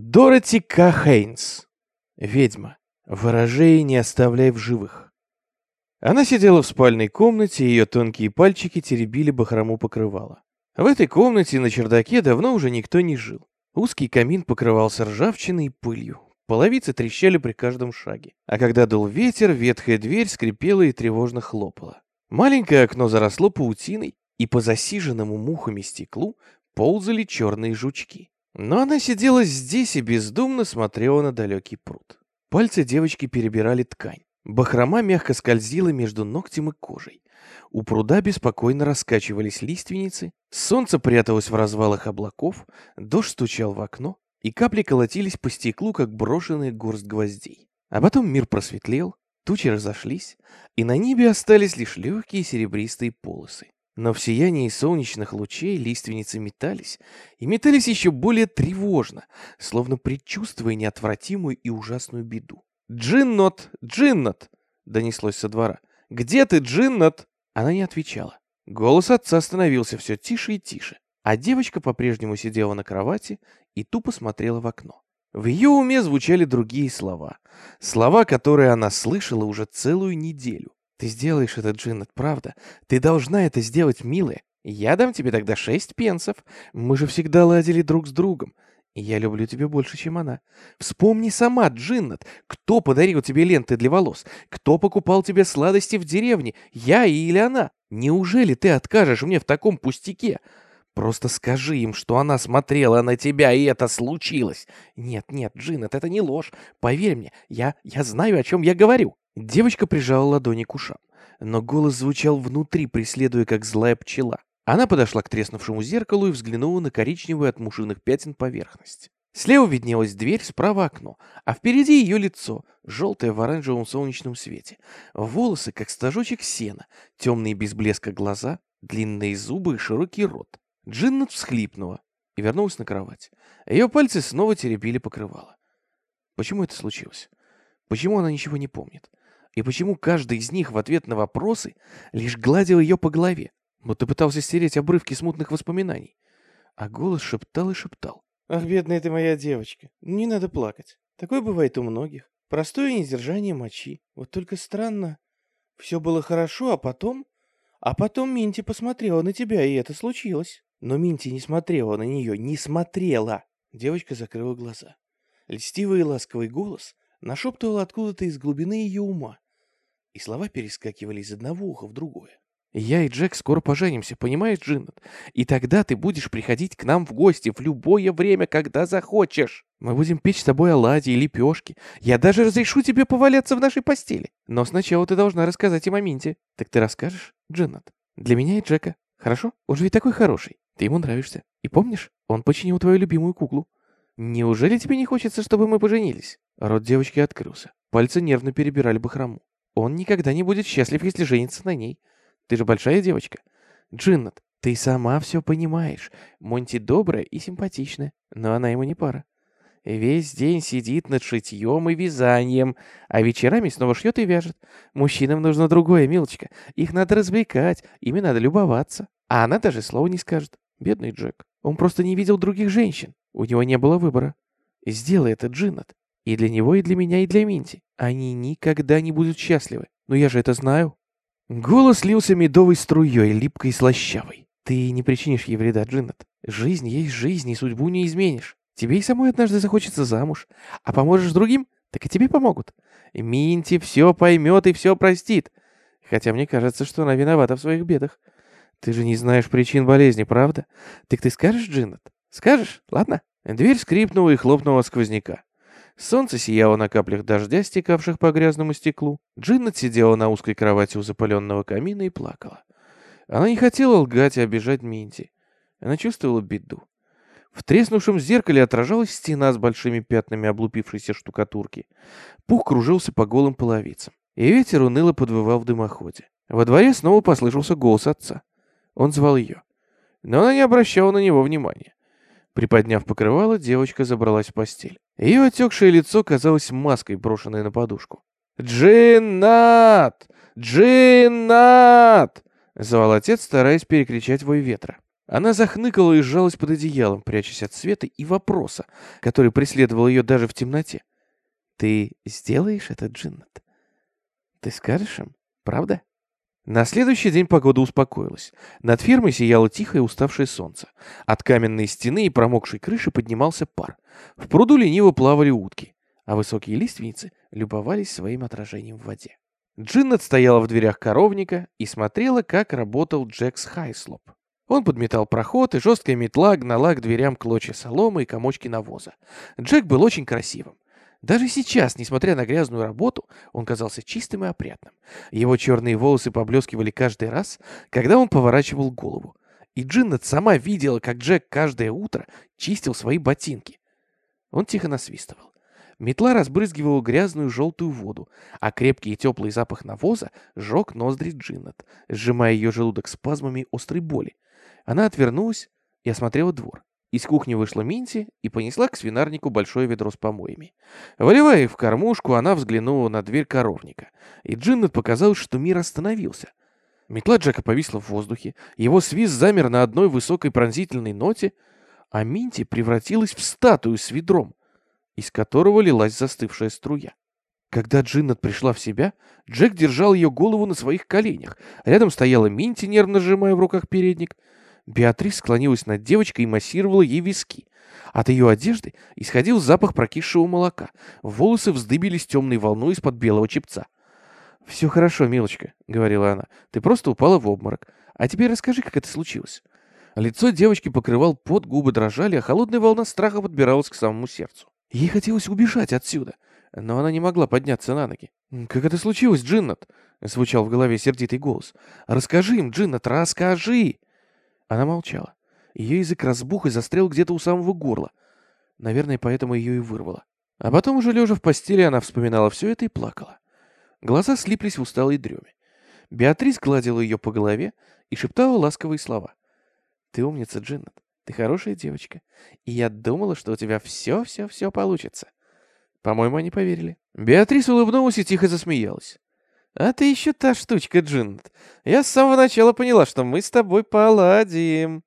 Дороти К. Хейнс. Ведьма. Ворожей не оставляй в живых. Она сидела в спальной комнате, ее тонкие пальчики теребили бахрому покрывала. В этой комнате на чердаке давно уже никто не жил. Узкий камин покрывался ржавчиной и пылью. Половицы трещали при каждом шаге. А когда дул ветер, ветхая дверь скрипела и тревожно хлопала. Маленькое окно заросло паутиной, и по засиженному мухами стеклу ползали черные жучки. Но она сидела здесь и бездумно смотрела на далекий пруд. Пальцы девочки перебирали ткань. Бахрома мягко скользила между ногтем и кожей. У пруда беспокойно раскачивались лиственницы, солнце пряталось в развалах облаков, дождь стучал в окно, и капли колотились по стеклу, как брошенная горсть гвоздей. А потом мир просветлел, тучи разошлись, и на небе остались лишь легкие серебристые полосы. Но в сиянии солнечных лучей лиственницы метались, и метались еще более тревожно, словно предчувствуя неотвратимую и ужасную беду. «Джиннот! Джиннот!» — донеслось со двора. «Где ты, Джиннот?» Она не отвечала. Голос отца становился все тише и тише, а девочка по-прежнему сидела на кровати и тупо смотрела в окно. В ее уме звучали другие слова. Слова, которые она слышала уже целую неделю. Ты сделаешь это, Джиннет, правда? Ты должна это сделать, милая. Я дам тебе тогда шесть пенсов. Мы же всегда ладили друг с другом. Я люблю тебя больше, чем она. Вспомни сама, Джиннет, кто подарил тебе ленты для волос? Кто покупал тебе сладости в деревне? Я или она? Неужели ты откажешь мне в таком пустяке? Просто скажи им, что она смотрела на тебя, и это случилось. Нет, нет, Джиннет, это не ложь. Поверь мне, я, я знаю, о чем я говорю. Девочка прижала ладони к ушам, но голос звучал внутри, преследуя как злая пчела. Она подошла к треснувшему зеркалу и взглянула на коричневую от мушиных пятен поверхность. Слева виднелась дверь, справа окно, а впереди ее лицо, желтое в оранжевом солнечном свете. Волосы, как стажочек сена, темные без блеска глаза, длинные зубы и широкий рот. Джиннет всхлипнула и вернулась на кровать. Ее пальцы снова теребили покрывало. Почему это случилось? Почему она ничего не помнит? И почему каждый из них в ответ на вопросы лишь гладил ее по голове, будто пытался стереть обрывки смутных воспоминаний? А голос шептал и шептал. «Ах, бедная ты моя девочка, не надо плакать. Такое бывает у многих. Простое недержание мочи. Вот только странно. Все было хорошо, а потом... А потом Минти посмотрела на тебя, и это случилось. Но Минти не смотрела на нее, не смотрела. Девочка закрыла глаза. Льстивый и ласковый голос нашептывал откуда-то из глубины ее ума и слова перескакивали из одного уха в другое. «Я и Джек скоро поженимся, понимаешь, Джиннет? И тогда ты будешь приходить к нам в гости в любое время, когда захочешь. Мы будем печь с тобой оладьи и лепешки. Я даже разрешу тебе поваляться в нашей постели. Но сначала ты должна рассказать им о Минте. Так ты расскажешь, Джиннет? Для меня и Джека. Хорошо? Он же ведь такой хороший. Ты ему нравишься. И помнишь, он починил твою любимую куклу. Неужели тебе не хочется, чтобы мы поженились?» Рот девочки открылся. Пальцы нервно перебирали бахрому. Он никогда не будет счастлив, если женится на ней. Ты же большая девочка. Джиннет, ты сама все понимаешь. Монти добрая и симпатичная, но она ему не пара. Весь день сидит над шитьем и вязанием, а вечерами снова шьет и вяжет. Мужчинам нужно другое, милочка. Их надо развлекать, ими надо любоваться. А она даже слова не скажет. Бедный Джек. Он просто не видел других женщин. У него не было выбора. Сделай это, Джиннет. И для него, и для меня, и для Минти. Они никогда не будут счастливы. Но я же это знаю. Голос лился медовой струей, липкой и слащавой. Ты не причинишь ей вреда, Джиннет. Жизнь есть жизнь, и судьбу не изменишь. Тебе и самой однажды захочется замуж. А поможешь другим, так и тебе помогут. Минти все поймет и все простит. Хотя мне кажется, что она виновата в своих бедах. Ты же не знаешь причин болезни, правда? Так ты скажешь, Джиннет? Скажешь? Ладно? Дверь скрипнула и хлопнула сквозняка. Солнце сияло на каплях дождя, стекавших по грязному стеклу. Джиннет сидела на узкой кровати у запаленного камина и плакала. Она не хотела лгать и обижать Минти. Она чувствовала беду. В треснувшем зеркале отражалась стена с большими пятнами облупившейся штукатурки. Пух кружился по голым половицам. И ветер уныло подвывал в дымоходе. Во дворе снова послышался голос отца. Он звал ее. Но она не обращала на него внимания. Приподняв покрывало, девочка забралась в постель. Ее отекшее лицо казалось маской, брошенной на подушку. «Джиннат! Джиннат!» — звал отец, стараясь перекричать вой ветра. Она захныкала и сжалась под одеялом, прячась от света и вопроса, который преследовал ее даже в темноте. «Ты сделаешь это, Джиннет? Ты скажешь им, правда?» На следующий день погода успокоилась. Над фермой сияло тихое уставшее солнце. От каменной стены и промокшей крыши поднимался пар. В пруду лениво плавали утки, а высокие лиственницы любовались своим отражением в воде. Джиннет стояла в дверях коровника и смотрела, как работал Джекс Хайслоп. Он подметал проход, и жесткая метла гнала к дверям клочья соломы и комочки навоза. Джек был очень красивым. Даже сейчас, несмотря на грязную работу, он казался чистым и опрятным. Его черные волосы поблескивали каждый раз, когда он поворачивал голову. И Джиннет сама видела, как Джек каждое утро чистил свои ботинки. Он тихо насвистывал. Метла разбрызгивала грязную желтую воду, а крепкий и теплый запах навоза сжег ноздри Джиннет, сжимая ее желудок спазмами острой боли. Она отвернулась и осмотрела двор. Из кухни вышла Минти и понесла к свинарнику большое ведро с помоями. Выливая их в кормушку, она взглянула на дверь коровника, и Джиннет показалось, что мир остановился. Метла Джека повисла в воздухе, его свист замер на одной высокой пронзительной ноте, а Минти превратилась в статую с ведром, из которого лилась застывшая струя. Когда Джиннет пришла в себя, Джек держал ее голову на своих коленях. Рядом стояла Минти, нервно сжимая в руках передник — Беатрис склонилась над девочкой и массировала ей виски. От ее одежды исходил запах прокисшего молока. Волосы вздыбились темной волной из-под белого чепца. «Все хорошо, милочка», — говорила она. «Ты просто упала в обморок. А теперь расскажи, как это случилось». Лицо девочки покрывал пот, губы дрожали, а холодная волна страха подбиралась к самому сердцу. Ей хотелось убежать отсюда, но она не могла подняться на ноги. «Как это случилось, Джиннат?» — звучал в голове сердитый голос. «Расскажи им, Джиннат, расскажи!» Она молчала. Ее язык разбух и застрял где-то у самого горла. Наверное, поэтому ее и вырвало. А потом, уже лежа в постели, она вспоминала все это и плакала. Глаза слиплись в усталой дреме. Беатрис гладила ее по голове и шептала ласковые слова. «Ты умница, Джиннет. Ты хорошая девочка. И я думала, что у тебя все-все-все получится». По-моему, они поверили. Беатрис улыбнулась и тихо засмеялась. «А ты еще та штучка, Джиннет. Я с самого начала поняла, что мы с тобой поладим».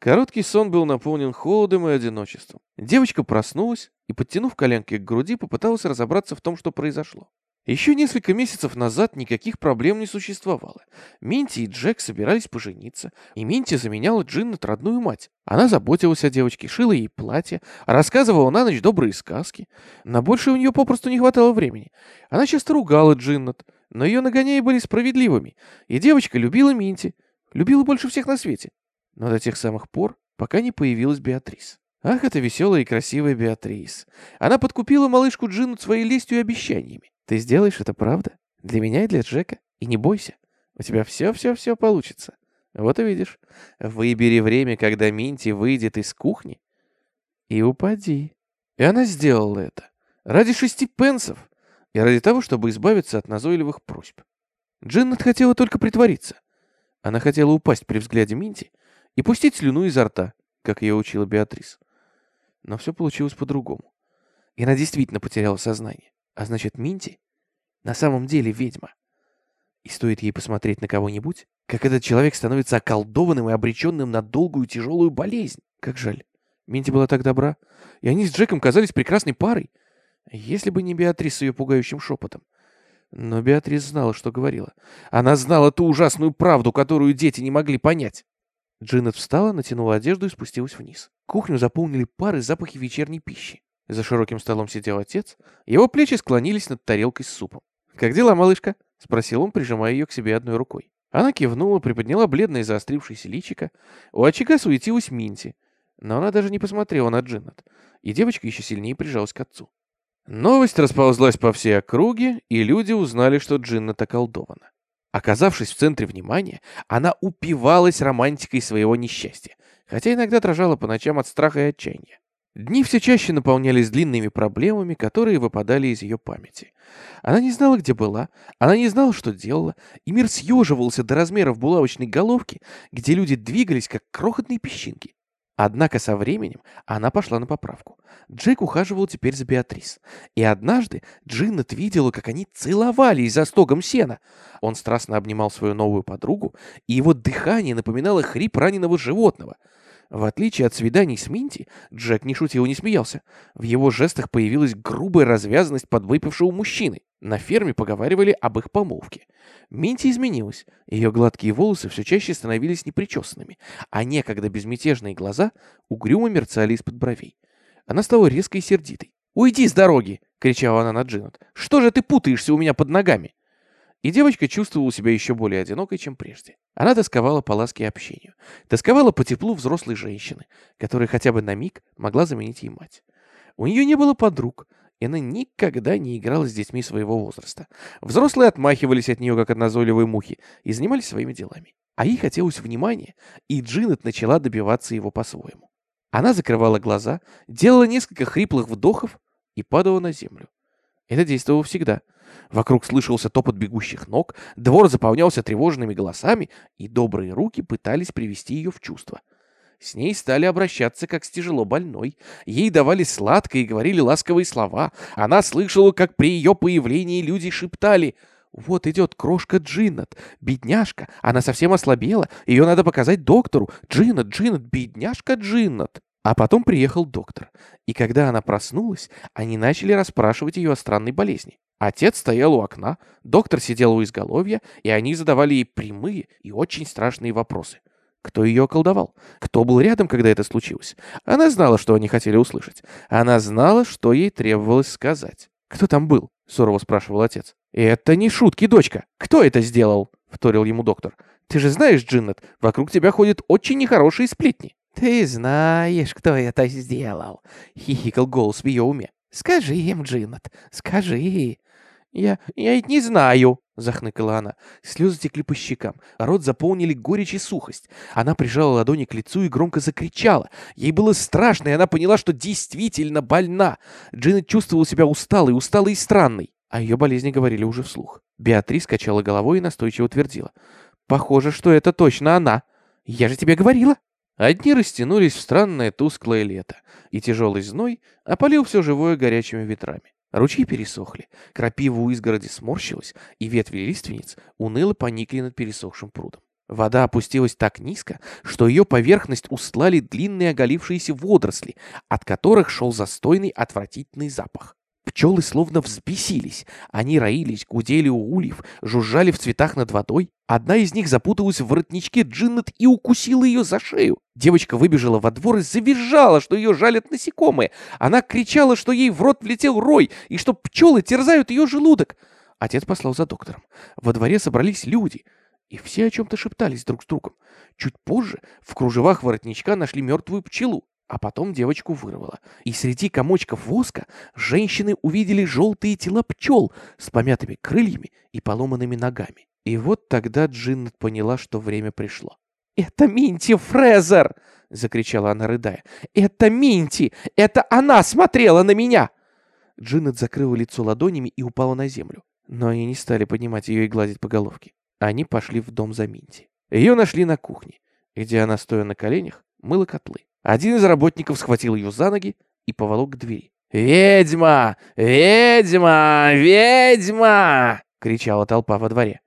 Короткий сон был наполнен холодом и одиночеством. Девочка проснулась и, подтянув коленки к груди, попыталась разобраться в том, что произошло. Еще несколько месяцев назад никаких проблем не существовало. Минти и Джек собирались пожениться, и Минти заменяла Джиннет родную мать. Она заботилась о девочке, шила ей платье, рассказывала на ночь добрые сказки. На больше у нее попросту не хватало времени. Она часто ругала Джиннет, но ее нагоняи были справедливыми, и девочка любила Минти, любила больше всех на свете. Но до тех самых пор, пока не появилась Беатрис. Ах, это веселая и красивая Беатрис. Она подкупила малышку Джину своей лестью и обещаниями. Ты сделаешь это, правда? Для меня и для Джека. И не бойся, у тебя все-все-все получится. Вот увидишь. Выбери время, когда Минти выйдет из кухни, и упади. И она сделала это. Ради шести пенсов и ради того, чтобы избавиться от назойливых просьб. Джиннет хотела только притвориться. Она хотела упасть при взгляде Минти и пустить слюну изо рта, как ее учила Беатрис. Но все получилось по-другому. И она действительно потеряла сознание. А значит, Минти на самом деле ведьма. И стоит ей посмотреть на кого-нибудь, как этот человек становится околдованным и обреченным на долгую тяжелую болезнь. Как жаль. Минти была так добра. И они с Джеком казались прекрасной парой. Если бы не Беатрис с ее пугающим шепотом. Но Беатрис знала, что говорила. Она знала ту ужасную правду, которую дети не могли понять. Джинет встала, натянула одежду и спустилась вниз. Кухню заполнили пары запахи вечерней пищи. За широким столом сидел отец. Его плечи склонились над тарелкой с супом. «Как дела, малышка?» — спросил он, прижимая ее к себе одной рукой. Она кивнула, приподняла бледное заострившееся личико. У очага суетилась Минти. Но она даже не посмотрела на Джиннет. И девочка еще сильнее прижалась к отцу. Новость расползлась по всей округе, и люди узнали, что Джиннет околдована. Оказавшись в центре внимания, она упивалась романтикой своего несчастья, хотя иногда дрожала по ночам от страха и отчаяния. Дни все чаще наполнялись длинными проблемами, которые выпадали из ее памяти. Она не знала, где была, она не знала, что делала, и мир съеживался до размеров булавочной головки, где люди двигались, как крохотные песчинки. Однако со временем она пошла на поправку. Джек ухаживал теперь за Беатрис. И однажды Джиннет видела, как они целовались за стогом сена. Он страстно обнимал свою новую подругу, и его дыхание напоминало хрип раненого животного. В отличие от свиданий с Минти, Джек не шутил и не смеялся. В его жестах появилась грубая развязанность подвыпившего мужчины. На ферме поговаривали об их помолвке. Минти изменилась. Ее гладкие волосы все чаще становились непричесанными, а некогда безмятежные глаза угрюмо мерцали из-под бровей. Она стала резкой и сердитой. «Уйди с дороги!» — кричала она на Джинет. «Что же ты путаешься у меня под ногами?» И девочка чувствовала себя еще более одинокой, чем прежде. Она тосковала по ласке и общению. Тосковала по теплу взрослой женщины, которая хотя бы на миг могла заменить ей мать. У нее не было подруг, и она никогда не играла с детьми своего возраста. Взрослые отмахивались от нее, как от назойливой мухи, и занимались своими делами. А ей хотелось внимания, и Джинет начала добиваться его по-своему. Она закрывала глаза, делала несколько хриплых вдохов и падала на землю. Это действовало всегда. Вокруг слышался топот бегущих ног, двор заполнялся тревожными голосами, и добрые руки пытались привести ее в чувство — с ней стали обращаться как с тяжело больной. Ей давали сладкое и говорили ласковые слова. Она слышала, как при ее появлении люди шептали «Вот идет крошка Джиннет, бедняжка, она совсем ослабела, ее надо показать доктору. Джиннет, Джиннет, бедняжка Джиннет». А потом приехал доктор, и когда она проснулась, они начали расспрашивать ее о странной болезни. Отец стоял у окна, доктор сидел у изголовья, и они задавали ей прямые и очень страшные вопросы. Кто ее околдовал? Кто был рядом, когда это случилось? Она знала, что они хотели услышать. Она знала, что ей требовалось сказать. «Кто там был?» — сурово спрашивал отец. «Это не шутки, дочка. Кто это сделал?» — вторил ему доктор. «Ты же знаешь, Джиннет, вокруг тебя ходят очень нехорошие сплетни». «Ты знаешь, кто это сделал?» — хихикал голос в ее уме. «Скажи им, Джиннет, скажи». «Я... я ведь не знаю», — захныкала она. Слезы текли по щекам, рот заполнили горечь и сухость. Она прижала ладони к лицу и громко закричала. Ей было страшно, и она поняла, что действительно больна. Джинет чувствовала себя усталой, усталой и странной. А ее болезни говорили уже вслух. Беатрис качала головой и настойчиво твердила. «Похоже, что это точно она. Я же тебе говорила!» Одни растянулись в странное тусклое лето, и тяжелый зной опалил все живое горячими ветрами. Ручьи пересохли, крапива у изгороди сморщилась, и ветви лиственниц уныло поникли над пересохшим прудом. Вода опустилась так низко, что ее поверхность устлали длинные оголившиеся водоросли, от которых шел застойный отвратительный запах. Пчелы словно взбесились. Они роились, гудели у ульев, жужжали в цветах над водой. Одна из них запуталась в воротничке Джиннет и укусила ее за шею. Девочка выбежала во двор и завизжала, что ее жалят насекомые. Она кричала, что ей в рот влетел рой и что пчелы терзают ее желудок. Отец послал за доктором. Во дворе собрались люди, и все о чем-то шептались друг с другом. Чуть позже в кружевах воротничка нашли мертвую пчелу. А потом девочку вырвало. И среди комочков воска женщины увидели желтые тела пчел с помятыми крыльями и поломанными ногами. И вот тогда Джиннет поняла, что время пришло. «Это Минти Фрезер!» — закричала она, рыдая. «Это Минти! Это она смотрела на меня!» Джиннет закрыла лицо ладонями и упала на землю. Но они не стали поднимать ее и гладить по головке. Они пошли в дом за Минти. Ее нашли на кухне, где она, стоя на коленях, мыла котлы. Один из работников схватил ее за ноги и поволок к двери. «Ведьма! Ведьма! Ведьма!» — кричала толпа во дворе.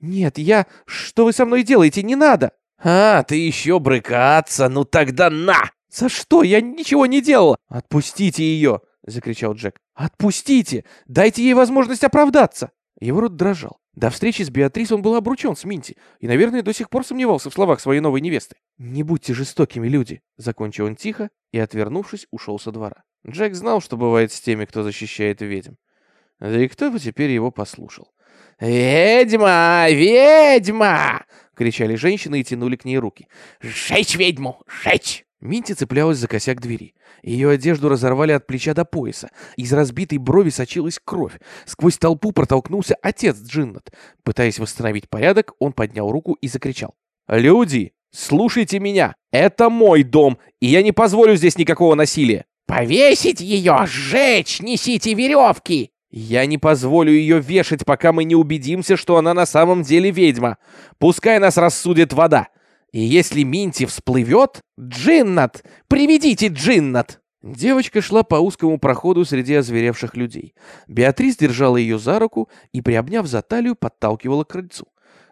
«Нет, я... Что вы со мной делаете? Не надо!» «А, ты еще брыкаться? Ну тогда на!» «За что? Я ничего не делала!» «Отпустите ее!» — закричал Джек. «Отпустите! Дайте ей возможность оправдаться!» Его рот дрожал. До встречи с Беатрис он был обручен с Минти и, наверное, до сих пор сомневался в словах своей новой невесты. «Не будьте жестокими, люди!» — закончил он тихо и, отвернувшись, ушел со двора. Джек знал, что бывает с теми, кто защищает ведьм. Да и кто бы теперь его послушал. «Ведьма! Ведьма!» — кричали женщины и тянули к ней руки. «Жечь ведьму! Жечь!» Минти цеплялась за косяк двери. Ее одежду разорвали от плеча до пояса. Из разбитой брови сочилась кровь. Сквозь толпу протолкнулся отец Джиннет. Пытаясь восстановить порядок, он поднял руку и закричал. «Люди, слушайте меня! Это мой дом, и я не позволю здесь никакого насилия!» «Повесить ее! Сжечь! Несите веревки!» «Я не позволю ее вешать, пока мы не убедимся, что она на самом деле ведьма. Пускай нас рассудит вода. И если Минти всплывет... Джиннат! Приведите Джиннат!» Девочка шла по узкому проходу среди озверевших людей. Беатрис держала ее за руку и, приобняв за талию, подталкивала к крыльцу.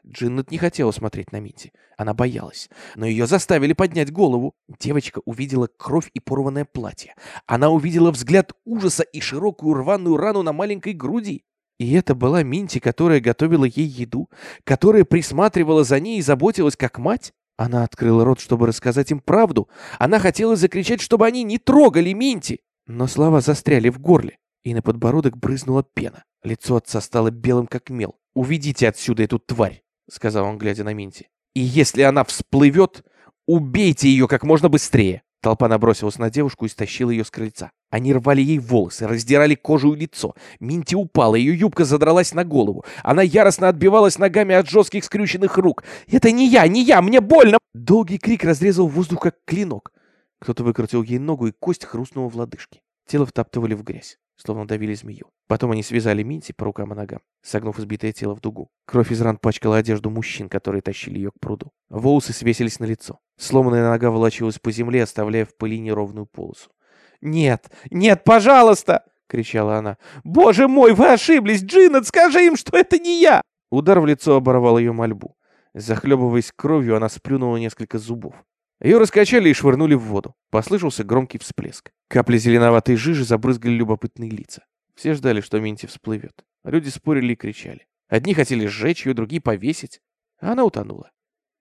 Джиннет не хотела смотреть на Минти. Она боялась. Но ее заставили поднять голову. Девочка увидела кровь и порванное платье. Она увидела взгляд ужаса и широкую рваную рану на маленькой груди. И это была Минти, которая готовила ей еду, которая присматривала за ней и заботилась как мать. Она открыла рот, чтобы рассказать им правду. Она хотела закричать, чтобы они не трогали Минти. Но слова застряли в горле, и на подбородок брызнула пена. Лицо отца стало белым, как мел. «Уведите отсюда эту тварь!» — сказал он, глядя на Минти. «И если она всплывет, убейте ее как можно быстрее!» Толпа набросилась на девушку и стащила ее с крыльца. Они рвали ей волосы, раздирали кожу и лицо. Минти упала, ее юбка задралась на голову. Она яростно отбивалась ногами от жестких скрюченных рук. «Это не я, не я, мне больно!» Долгий крик разрезал воздух, как клинок. Кто-то выкрутил ей ногу, и кость хрустнула в лодыжке. Тело втаптывали в грязь, словно давили змею. Потом они связали Минти по рукам и ногам, согнув избитое тело в дугу. Кровь из ран пачкала одежду мужчин, которые тащили ее к пруду. Волосы свесились на лицо. Сломанная нога волочилась по земле, оставляя в пыли неровную полосу. «Нет, нет, пожалуйста!» — кричала она. «Боже мой, вы ошиблись! Джиннет, скажи им, что это не я!» Удар в лицо оборвал ее мольбу. Захлебываясь кровью, она сплюнула несколько зубов. Ее раскачали и швырнули в воду. Послышался громкий всплеск. Капли зеленоватой жижи забрызгали любопытные лица. Все ждали, что Минти всплывет. Люди спорили и кричали. Одни хотели сжечь ее, другие повесить. Она утонула.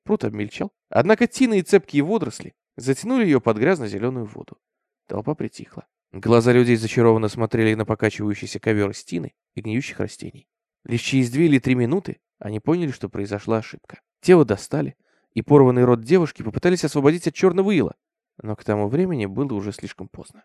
Пруд обмельчал. Однако тины и цепкие водоросли затянули ее под грязно-зеленую воду. Толпа притихла. Глаза людей зачарованно смотрели на покачивающийся ковер из тины и гниющих растений. Лишь через две или три минуты они поняли, что произошла ошибка. Тело достали, и порванный рот девушки попытались освободить от черного ила, но к тому времени было уже слишком поздно.